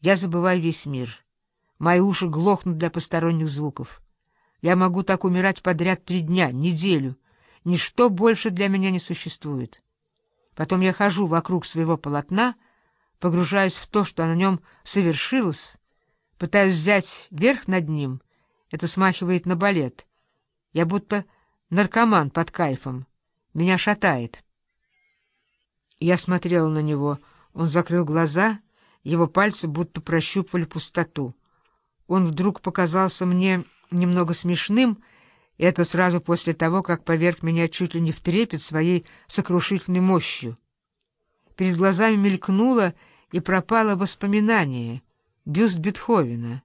Я забываю весь мир. Мои уши глохнут для посторонних звуков. Я могу так умирать подряд три дня, неделю. Ничто больше для меня не существует. Потом я хожу вокруг своего полотна, погружаюсь в то, что на нем совершилось, пытаюсь взять верх над ним. Это смахивает на балет. Я будто наркоман под кайфом. Меня шатает. Я смотрела на него. Он закрыл глаза, его пальцы будто прощупывали пустоту. Он вдруг показался мне немного смешным, и это сразу после того, как поверг меня чуть ли не в трепет своей сокрушительной мощью. Перед глазами мелькнуло и пропало воспоминание, бюст Бетховена.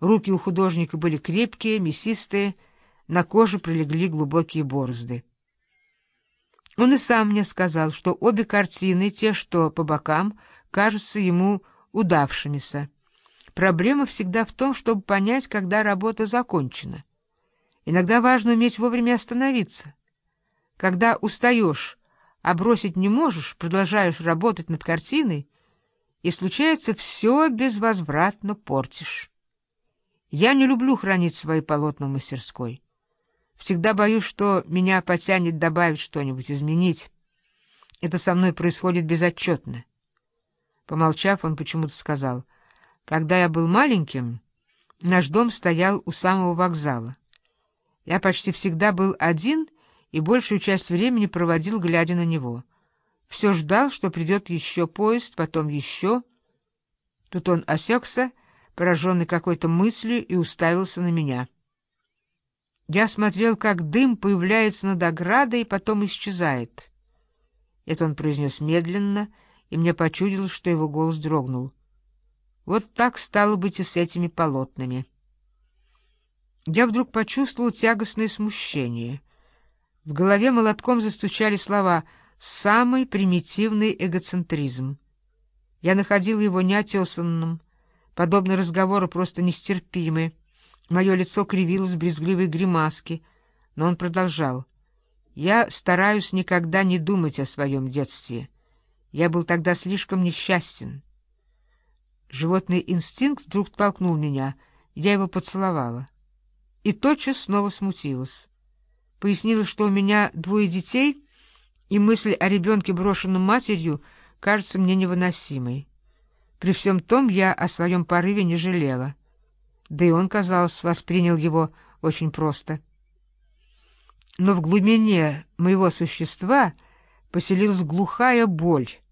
Руки у художника были крепкие, мясистые, на коже прилегли глубокие борозды. Он и сам мне сказал, что обе картины, те, что по бокам, кажутся ему удавшимися. Проблема всегда в том, чтобы понять, когда работа закончена. Иногда важно уметь вовремя остановиться. Когда устаешь, а бросить не можешь, продолжаешь работать над картиной, и случается все безвозвратно портишь. Я не люблю хранить свои полотна в мастерской. Всегда боюсь, что меня потянет добавить что-нибудь, изменить. Это со мной происходит безотчетно. Помолчав, он почему-то сказал — когда я был маленьким, наш дом стоял у самого вокзала. Я почти всегда был один и большую часть времени проводил, глядя на него. Все ждал, что придет еще поезд, потом еще. Тут он осекся, пораженный какой-то мыслью, и уставился на меня. Я смотрел, как дым появляется над оградой и потом исчезает. Это он произнес медленно, и мне почудилось, что его голос дрогнул. Вот так стало быть и с этими полотнами. Я вдруг почувствовал тягостное смущение. В голове молотком застучали слова «самый примитивный эгоцентризм». Я находил его неотесанным, подобные разговоры просто нестерпимы. Мое лицо кривилось в брезгливой гримаске, но он продолжал. «Я стараюсь никогда не думать о своем детстве. Я был тогда слишком несчастен». Животный инстинкт вдруг толкнул меня, я его поцеловала. И тотчас снова смутилась. Пояснила, что у меня двое детей, и мысль о ребенке, брошенном матерью, кажется мне невыносимой. При всем том я о своем порыве не жалела. Да и он, казалось, воспринял его очень просто. Но в глубине моего существа поселилась глухая боль —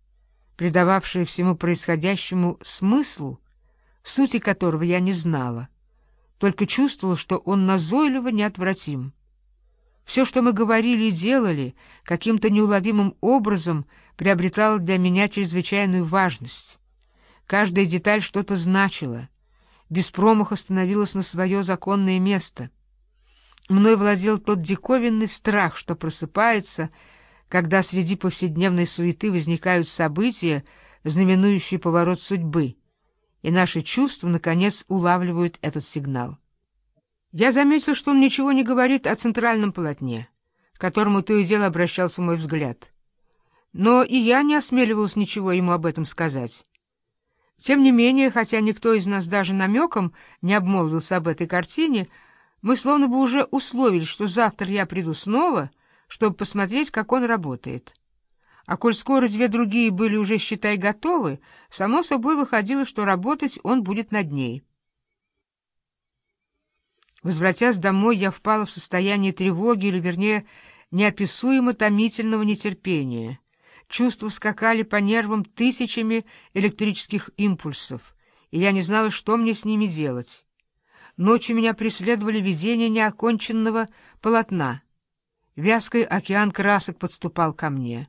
придававшее всему происходящему смыслу, сути которого я не знала, только чувствовала, что он назойливо неотвратим. Все, что мы говорили и делали, каким-то неуловимым образом приобретало для меня чрезвычайную важность. Каждая деталь что-то значила, без промаха становилась на свое законное место. Мной владел тот диковинный страх, что просыпается — когда среди повседневной суеты возникают события, знаменующие поворот судьбы, и наши чувства, наконец, улавливают этот сигнал. Я заметил, что он ничего не говорит о центральном полотне, к которому то и дело обращался мой взгляд. Но и я не осмеливался ничего ему об этом сказать. Тем не менее, хотя никто из нас даже намеком не обмолвился об этой картине, мы словно бы уже условились, что завтра я приду снова — чтобы посмотреть, как он работает. А коль скоро две другие были уже, считай, готовы, само собой выходило, что работать он будет над ней. Возвратясь домой, я впала в состояние тревоги, или, вернее, неописуемо томительного нетерпения. Чувства скакали по нервам тысячами электрических импульсов, и я не знала, что мне с ними делать. Ночью меня преследовали видения неоконченного полотна — Вязкий океан красок подступал ко мне.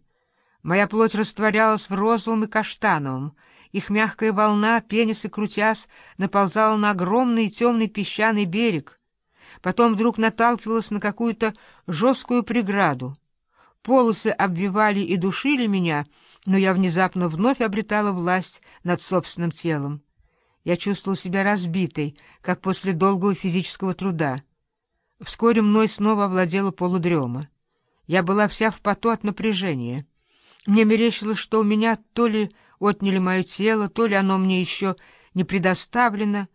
Моя плоть растворялась в розовом и каштановом. Их мягкая волна, пенясь и крутясь, наползала на огромный темный песчаный берег. Потом вдруг наталкивалась на какую-то жесткую преграду. Полосы обвивали и душили меня, но я внезапно вновь обретала власть над собственным телом. Я чувствовала себя разбитой, как после долгого физического труда. Вскоре мной снова овладела полудрема. Я была вся в поту от напряжения. Мне мерещилось, что у меня то ли отняли мое тело, то ли оно мне еще не предоставлено,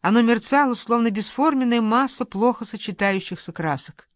оно мерцало, словно бесформенная масса плохо сочетающихся красок.